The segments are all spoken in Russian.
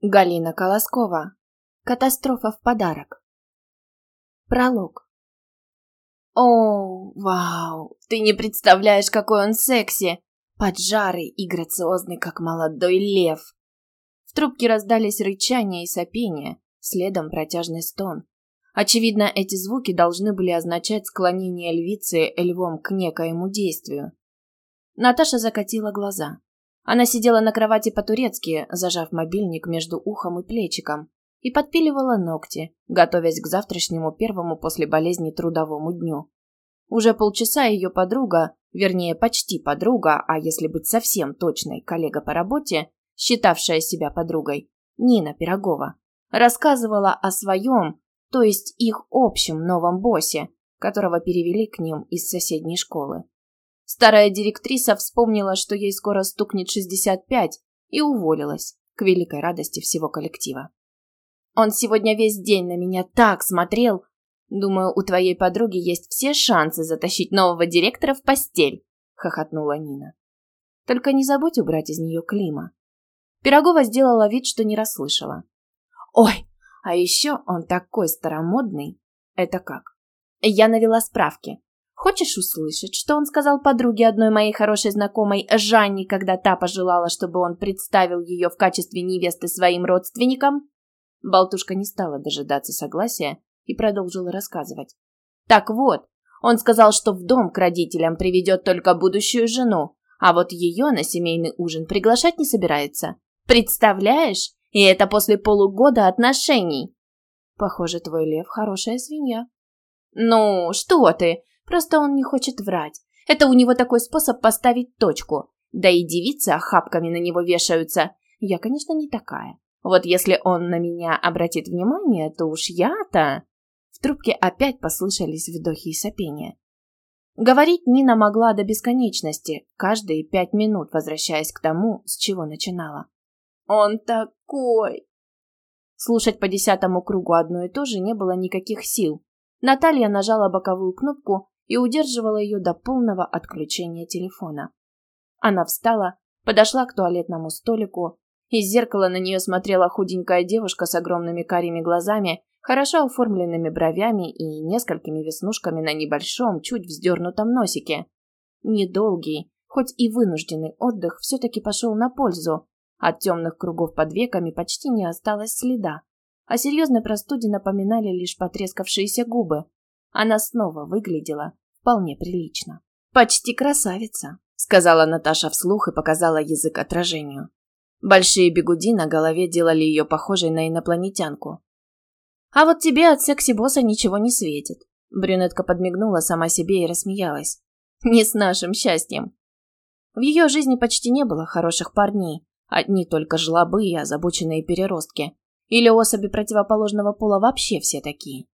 Галина Колоскова. Катастрофа в подарок. Пролог. О, вау, ты не представляешь, какой он секси! Поджарый и грациозный, как молодой лев. В трубке раздались рычания и сопения, следом протяжный стон. Очевидно, эти звуки должны были означать склонение львицы львом к некоему действию. Наташа закатила глаза. Она сидела на кровати по-турецки, зажав мобильник между ухом и плечиком, и подпиливала ногти, готовясь к завтрашнему первому после болезни трудовому дню. Уже полчаса ее подруга, вернее, почти подруга, а если быть совсем точной, коллега по работе, считавшая себя подругой, Нина Пирогова, рассказывала о своем, то есть их общем новом боссе, которого перевели к ним из соседней школы. Старая директриса вспомнила, что ей скоро стукнет 65, и уволилась, к великой радости всего коллектива. «Он сегодня весь день на меня так смотрел. Думаю, у твоей подруги есть все шансы затащить нового директора в постель», — хохотнула Нина. «Только не забудь убрать из нее Клима». Пирогова сделала вид, что не расслышала. «Ой, а еще он такой старомодный. Это как?» Я навела справки. Хочешь услышать, что он сказал подруге одной моей хорошей знакомой Жанне, когда та пожелала, чтобы он представил ее в качестве невесты своим родственникам? Болтушка не стала дожидаться согласия и продолжила рассказывать. Так вот, он сказал, что в дом к родителям приведет только будущую жену, а вот ее на семейный ужин приглашать не собирается. Представляешь? И это после полугода отношений. Похоже, твой лев хорошая свинья. Ну, что ты? Просто он не хочет врать. Это у него такой способ поставить точку. Да и девицы охапками на него вешаются. Я, конечно, не такая. Вот если он на меня обратит внимание, то уж я-то... В трубке опять послышались вдохи и сопения. Говорить Нина могла до бесконечности, каждые пять минут возвращаясь к тому, с чего начинала. «Он такой!» Слушать по десятому кругу одно и то же не было никаких сил. Наталья нажала боковую кнопку, и удерживала ее до полного отключения телефона. Она встала, подошла к туалетному столику. Из зеркала на нее смотрела худенькая девушка с огромными карими глазами, хорошо оформленными бровями и несколькими веснушками на небольшом, чуть вздернутом носике. Недолгий, хоть и вынужденный отдых все-таки пошел на пользу. От темных кругов под веками почти не осталось следа. О серьезной простуде напоминали лишь потрескавшиеся губы, она снова выглядела вполне прилично. «Почти красавица», — сказала Наташа вслух и показала язык отражению. Большие бегуди на голове делали ее похожей на инопланетянку. «А вот тебе от секси-босса ничего не светит», — брюнетка подмигнула сама себе и рассмеялась. «Не с нашим счастьем». В ее жизни почти не было хороших парней, одни только жлобы и озабоченные переростки. Или особи противоположного пола вообще все такие.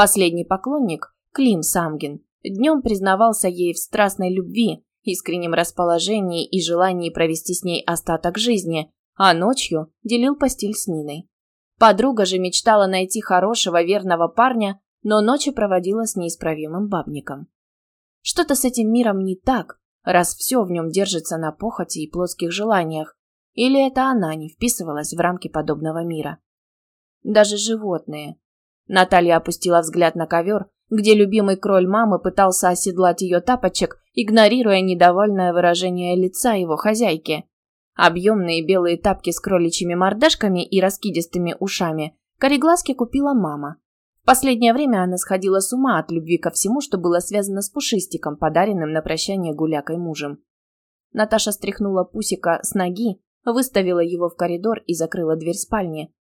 Последний поклонник, Клим Самгин, днем признавался ей в страстной любви, искреннем расположении и желании провести с ней остаток жизни, а ночью делил постель с Ниной. Подруга же мечтала найти хорошего, верного парня, но ночи проводила с неисправимым бабником. Что-то с этим миром не так, раз все в нем держится на похоти и плотских желаниях, или это она не вписывалась в рамки подобного мира. Даже животные, Наталья опустила взгляд на ковер, где любимый кроль мамы пытался оседлать ее тапочек, игнорируя недовольное выражение лица его хозяйки. Объемные белые тапки с кроличьими мордашками и раскидистыми ушами кореглазки купила мама. В последнее время она сходила с ума от любви ко всему, что было связано с пушистиком, подаренным на прощание гулякой мужем. Наташа стряхнула пусика с ноги, выставила его в коридор и закрыла дверь спальни.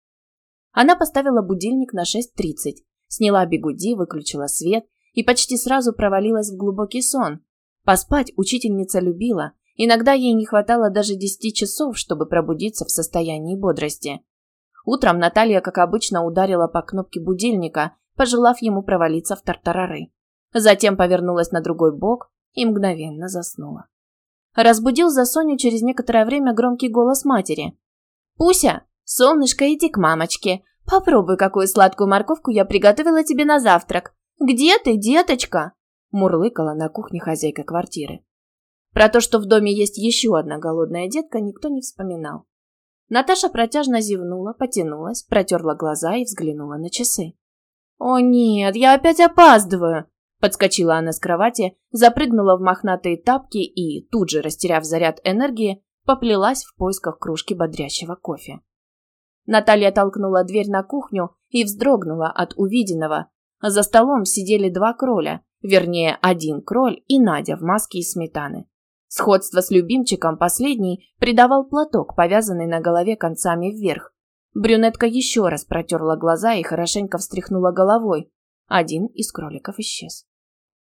Она поставила будильник на 6.30, сняла бегуди, выключила свет и почти сразу провалилась в глубокий сон. Поспать учительница любила, иногда ей не хватало даже 10 часов, чтобы пробудиться в состоянии бодрости. Утром Наталья, как обычно, ударила по кнопке будильника, пожелав ему провалиться в тартарары. Затем повернулась на другой бок и мгновенно заснула. Разбудил за Соню через некоторое время громкий голос матери. «Пуся, «Солнышко, иди к мамочке. Попробуй, какую сладкую морковку я приготовила тебе на завтрак. Где ты, деточка?» Мурлыкала на кухне хозяйка квартиры. Про то, что в доме есть еще одна голодная детка, никто не вспоминал. Наташа протяжно зевнула, потянулась, протерла глаза и взглянула на часы. «О нет, я опять опаздываю!» Подскочила она с кровати, запрыгнула в мохнатые тапки и, тут же растеряв заряд энергии, поплелась в поисках кружки бодрящего кофе. Наталья толкнула дверь на кухню и вздрогнула от увиденного. За столом сидели два кроля, вернее, один кроль и Надя в маске из сметаны. Сходство с любимчиком последний придавал платок, повязанный на голове концами вверх. Брюнетка еще раз протерла глаза и хорошенько встряхнула головой. Один из кроликов исчез.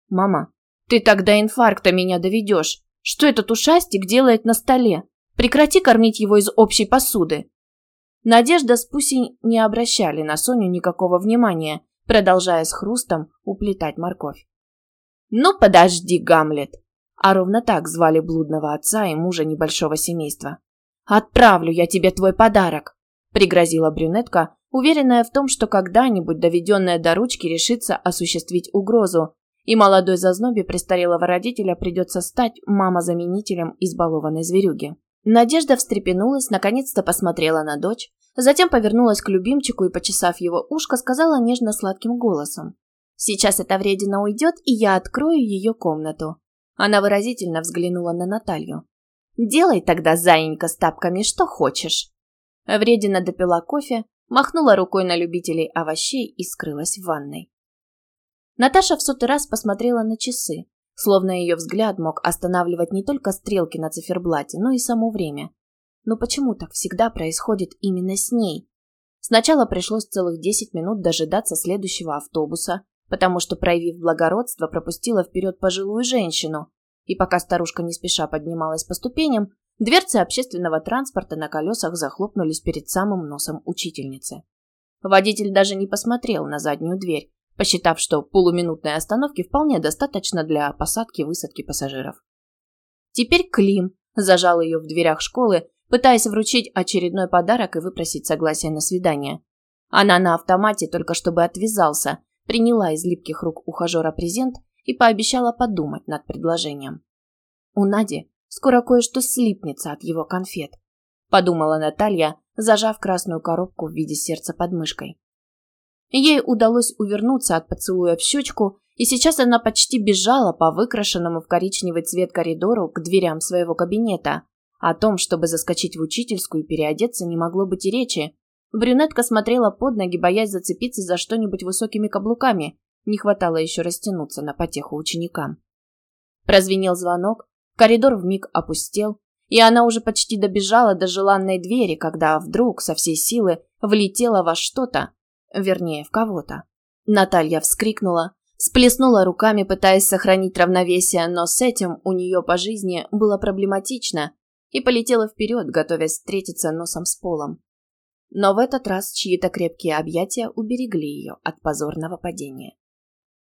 «Мама, ты тогда инфаркта меня доведешь. Что этот ушастик делает на столе? Прекрати кормить его из общей посуды». Надежда с Пусей не обращали на Соню никакого внимания, продолжая с хрустом уплетать морковь. «Ну подожди, Гамлет!» А ровно так звали блудного отца и мужа небольшого семейства. «Отправлю я тебе твой подарок!» пригрозила брюнетка, уверенная в том, что когда-нибудь доведенная до ручки решится осуществить угрозу, и молодой зазнобе престарелого родителя придется стать мамозаменителем избалованной зверюги. Надежда встрепенулась, наконец-то посмотрела на дочь, затем повернулась к любимчику и, почесав его ушко, сказала нежно-сладким голосом. «Сейчас эта вредина уйдет, и я открою ее комнату». Она выразительно взглянула на Наталью. «Делай тогда, заинька, с тапками, что хочешь». Вредина допила кофе, махнула рукой на любителей овощей и скрылась в ванной. Наташа в сотый раз посмотрела на часы, словно ее взгляд мог останавливать не только стрелки на циферблате, но и само время. Но почему так всегда происходит именно с ней? Сначала пришлось целых 10 минут дожидаться следующего автобуса, потому что, проявив благородство, пропустила вперед пожилую женщину. И пока старушка не спеша поднималась по ступеням, дверцы общественного транспорта на колесах захлопнулись перед самым носом учительницы. Водитель даже не посмотрел на заднюю дверь, посчитав, что полуминутной остановки вполне достаточно для посадки-высадки пассажиров. Теперь Клим зажал ее в дверях школы, пытаясь вручить очередной подарок и выпросить согласие на свидание. Она на автомате, только чтобы отвязался, приняла из липких рук ухажера презент и пообещала подумать над предложением. У Нади скоро кое-что слипнется от его конфет, подумала Наталья, зажав красную коробку в виде сердца под мышкой. Ей удалось увернуться от поцелуя в щечку, и сейчас она почти бежала по выкрашенному в коричневый цвет коридору к дверям своего кабинета. О том, чтобы заскочить в учительскую и переодеться, не могло быть и речи. Брюнетка смотрела под ноги, боясь зацепиться за что-нибудь высокими каблуками. Не хватало еще растянуться на потеху ученикам. Прозвенел звонок, коридор вмиг опустел, и она уже почти добежала до желанной двери, когда вдруг со всей силы влетела во что-то, вернее, в кого-то. Наталья вскрикнула, сплеснула руками, пытаясь сохранить равновесие, но с этим у нее по жизни было проблематично, и полетела вперед, готовясь встретиться носом с полом. Но в этот раз чьи-то крепкие объятия уберегли ее от позорного падения.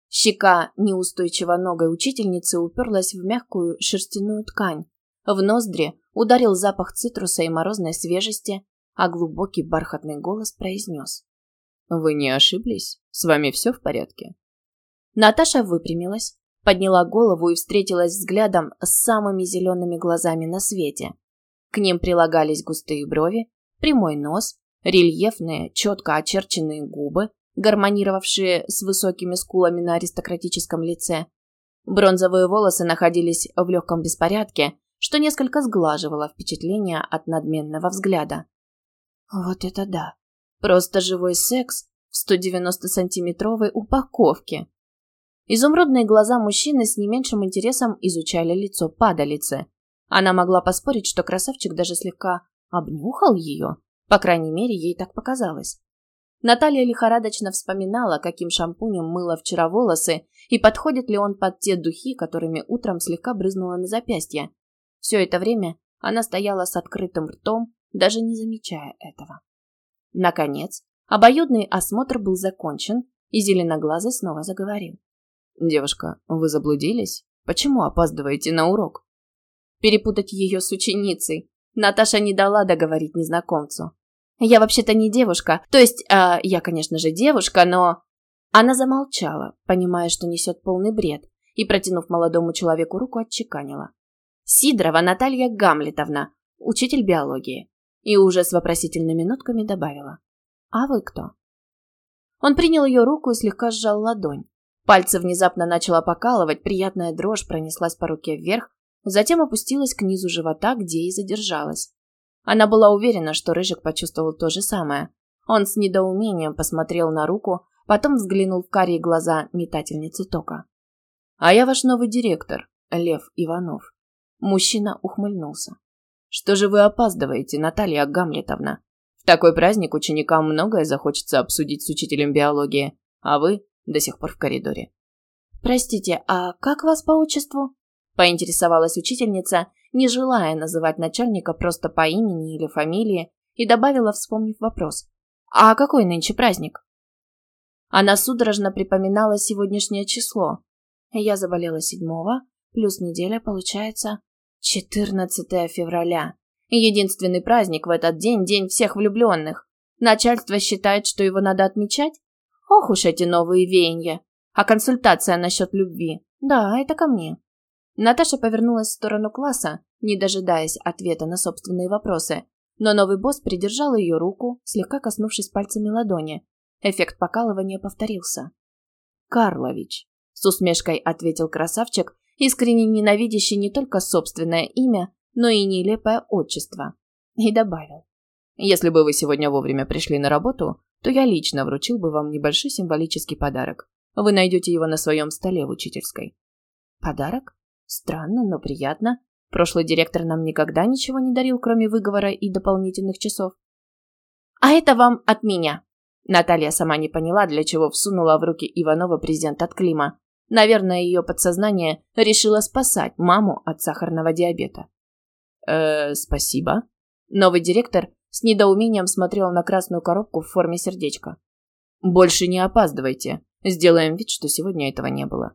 Щека неустойчиво ногой учительницы уперлась в мягкую шерстяную ткань. В ноздри ударил запах цитруса и морозной свежести, а глубокий бархатный голос произнес. «Вы не ошиблись? С вами все в порядке?» Наташа выпрямилась, подняла голову и встретилась взглядом с самыми зелеными глазами на свете. К ним прилагались густые брови, прямой нос, рельефные, четко очерченные губы, гармонировавшие с высокими скулами на аристократическом лице. Бронзовые волосы находились в легком беспорядке, что несколько сглаживало впечатление от надменного взгляда. «Вот это да!» Просто живой секс в 190-сантиметровой упаковке. Изумрудные глаза мужчины с не меньшим интересом изучали лицо падалицы. Она могла поспорить, что красавчик даже слегка обнюхал ее. По крайней мере, ей так показалось. Наталья лихорадочно вспоминала, каким шампунем мыла вчера волосы и подходит ли он под те духи, которыми утром слегка брызнула на запястье. Все это время она стояла с открытым ртом, даже не замечая этого. Наконец, обоюдный осмотр был закончен, и зеленоглазый снова заговорил. «Девушка, вы заблудились? Почему опаздываете на урок?» Перепутать ее с ученицей. Наташа не дала договорить незнакомцу. «Я вообще-то не девушка. То есть, э, я, конечно же, девушка, но...» Она замолчала, понимая, что несет полный бред, и, протянув молодому человеку руку, отчеканила. «Сидорова Наталья Гамлетовна, учитель биологии. И уже с вопросительными нотками добавила. «А вы кто?» Он принял ее руку и слегка сжал ладонь. Пальцы внезапно начало покалывать, приятная дрожь пронеслась по руке вверх, затем опустилась к низу живота, где и задержалась. Она была уверена, что Рыжик почувствовал то же самое. Он с недоумением посмотрел на руку, потом взглянул в карие глаза метательницы тока. «А я ваш новый директор, Лев Иванов». Мужчина ухмыльнулся. «Что же вы опаздываете, Наталья Гамлетовна? В такой праздник ученикам многое захочется обсудить с учителем биологии, а вы до сих пор в коридоре». «Простите, а как вас по отчеству?» – поинтересовалась учительница, не желая называть начальника просто по имени или фамилии, и добавила, вспомнив вопрос. «А какой нынче праздник?» Она судорожно припоминала сегодняшнее число. Я заболела седьмого, плюс неделя, получается, 14 февраля. Единственный праздник в этот день – день всех влюбленных. Начальство считает, что его надо отмечать? Ох уж эти новые веяния. А консультация насчет любви? Да, это ко мне. Наташа повернулась в сторону класса, не дожидаясь ответа на собственные вопросы, но новый босс придержал ее руку, слегка коснувшись пальцами ладони. Эффект покалывания повторился. «Карлович», — с усмешкой ответил красавчик, искренне ненавидящий не только собственное имя, но и нелепое отчество. И добавил. «Если бы вы сегодня вовремя пришли на работу, то я лично вручил бы вам небольшой символический подарок. Вы найдете его на своем столе в учительской». «Подарок? Странно, но приятно. Прошлый директор нам никогда ничего не дарил, кроме выговора и дополнительных часов». «А это вам от меня!» Наталья сама не поняла, для чего всунула в руки Иванова презент от Клима. Наверное, ее подсознание решило спасать маму от сахарного диабета. «Э, спасибо». Новый директор с недоумением смотрел на красную коробку в форме сердечка. «Больше не опаздывайте. Сделаем вид, что сегодня этого не было».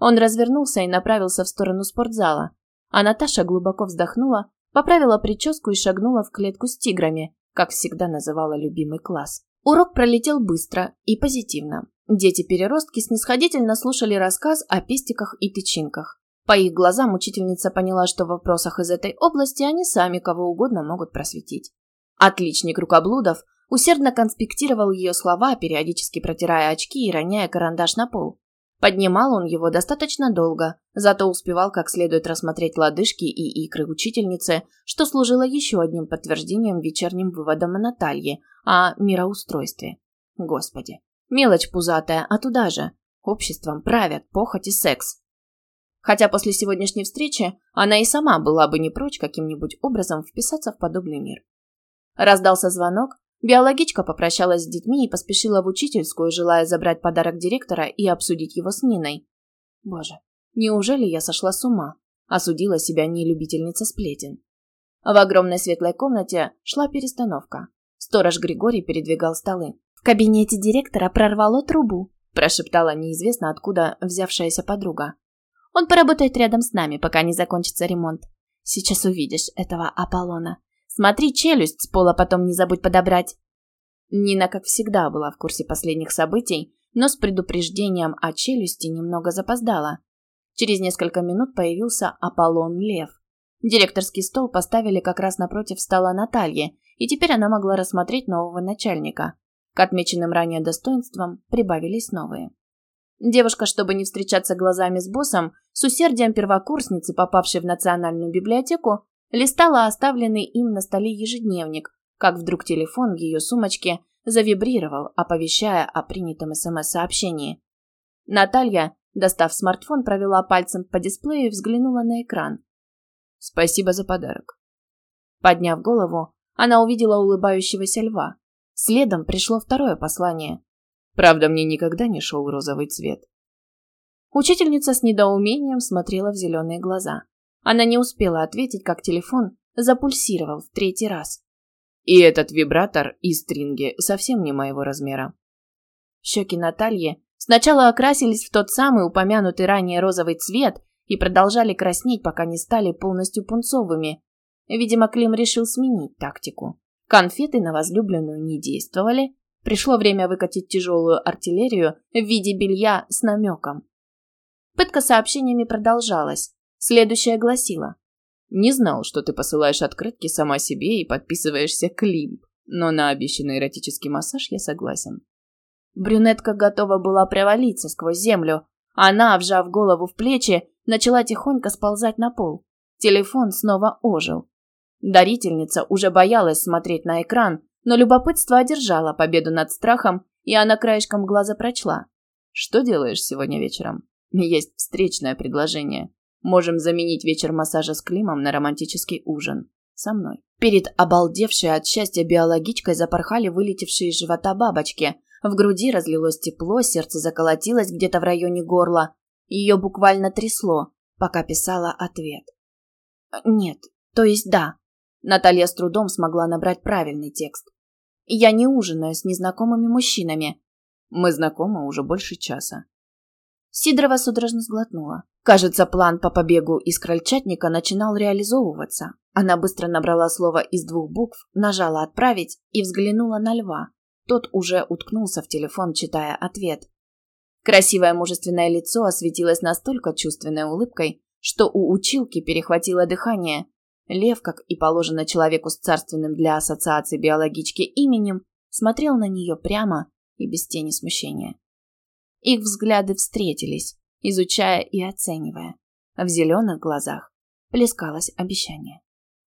Он развернулся и направился в сторону спортзала, а Наташа глубоко вздохнула, поправила прическу и шагнула в клетку с тиграми, как всегда называла любимый класс. Урок пролетел быстро и позитивно. Дети-переростки снисходительно слушали рассказ о пестиках и тычинках. По их глазам учительница поняла, что в вопросах из этой области они сами кого угодно могут просветить. Отличник рукоблудов усердно конспектировал ее слова, периодически протирая очки и роняя карандаш на пол. Поднимал он его достаточно долго, зато успевал как следует рассмотреть лодыжки и икры учительницы, что служило еще одним подтверждением вечерним выводом Натальи о мироустройстве. Господи, мелочь пузатая, а туда же. Обществом правят похоть и секс. Хотя после сегодняшней встречи она и сама была бы не прочь каким-нибудь образом вписаться в подобный мир. Раздался звонок, Биологичка попрощалась с детьми и поспешила в учительскую, желая забрать подарок директора и обсудить его с Ниной. Боже, неужели я сошла с ума? Осудила себя нелюбительница сплетен. В огромной светлой комнате шла перестановка. Сторож Григорий передвигал столы. «В кабинете директора прорвало трубу», – прошептала неизвестно откуда взявшаяся подруга. «Он поработает рядом с нами, пока не закончится ремонт. Сейчас увидишь этого Аполлона. Смотри, челюсть с пола потом не забудь подобрать. Нина, как всегда, была в курсе последних событий, но с предупреждением о челюсти немного запоздала. Через несколько минут появился Аполлон Лев. Директорский стол поставили как раз напротив стола Натальи, и теперь она могла рассмотреть нового начальника. К отмеченным ранее достоинствам прибавились новые. Девушка, чтобы не встречаться глазами с боссом, с усердием первокурсницы, попавшей в национальную библиотеку, листала оставленный им на столе ежедневник, как вдруг телефон в ее сумочке завибрировал, оповещая о принятом СМС-сообщении. Наталья, достав смартфон, провела пальцем по дисплею и взглянула на экран. «Спасибо за подарок». Подняв голову, она увидела улыбающегося льва. Следом пришло второе послание. Правда, мне никогда не шел розовый цвет. Учительница с недоумением смотрела в зеленые глаза. Она не успела ответить, как телефон запульсировал в третий раз. И этот вибратор и стринги совсем не моего размера. Щеки Натальи сначала окрасились в тот самый упомянутый ранее розовый цвет и продолжали краснеть, пока не стали полностью пунцовыми. Видимо, Клим решил сменить тактику. Конфеты на возлюбленную не действовали. Пришло время выкатить тяжелую артиллерию в виде белья с намеком. Пытка сообщениями продолжалась. Следующая гласила. Не знал, что ты посылаешь открытки сама себе и подписываешься Климп, но на обещанный эротический массаж я согласен. Брюнетка готова была провалиться сквозь землю. Она, вжав голову в плечи, начала тихонько сползать на пол. Телефон снова ожил. Дарительница уже боялась смотреть на экран, но любопытство одержало победу над страхом, и она краешком глаза прочла. «Что делаешь сегодня вечером? Есть встречное предложение. Можем заменить вечер массажа с Климом на романтический ужин. Со мной». Перед обалдевшей от счастья биологичкой запорхали вылетевшие из живота бабочки. В груди разлилось тепло, сердце заколотилось где-то в районе горла. Ее буквально трясло, пока писала ответ. «Нет, то есть да». Наталья с трудом смогла набрать правильный текст. «Я не ужинаю с незнакомыми мужчинами». «Мы знакомы уже больше часа». Сидорова судорожно сглотнула. Кажется, план по побегу из крольчатника начинал реализовываться. Она быстро набрала слово из двух букв, нажала «Отправить» и взглянула на льва. Тот уже уткнулся в телефон, читая ответ. Красивое мужественное лицо осветилось настолько чувственной улыбкой, что у училки перехватило дыхание. Лев, как и положено человеку с царственным для ассоциации биологички именем, смотрел на нее прямо и без тени смущения. Их взгляды встретились, изучая и оценивая. В зеленых глазах плескалось обещание.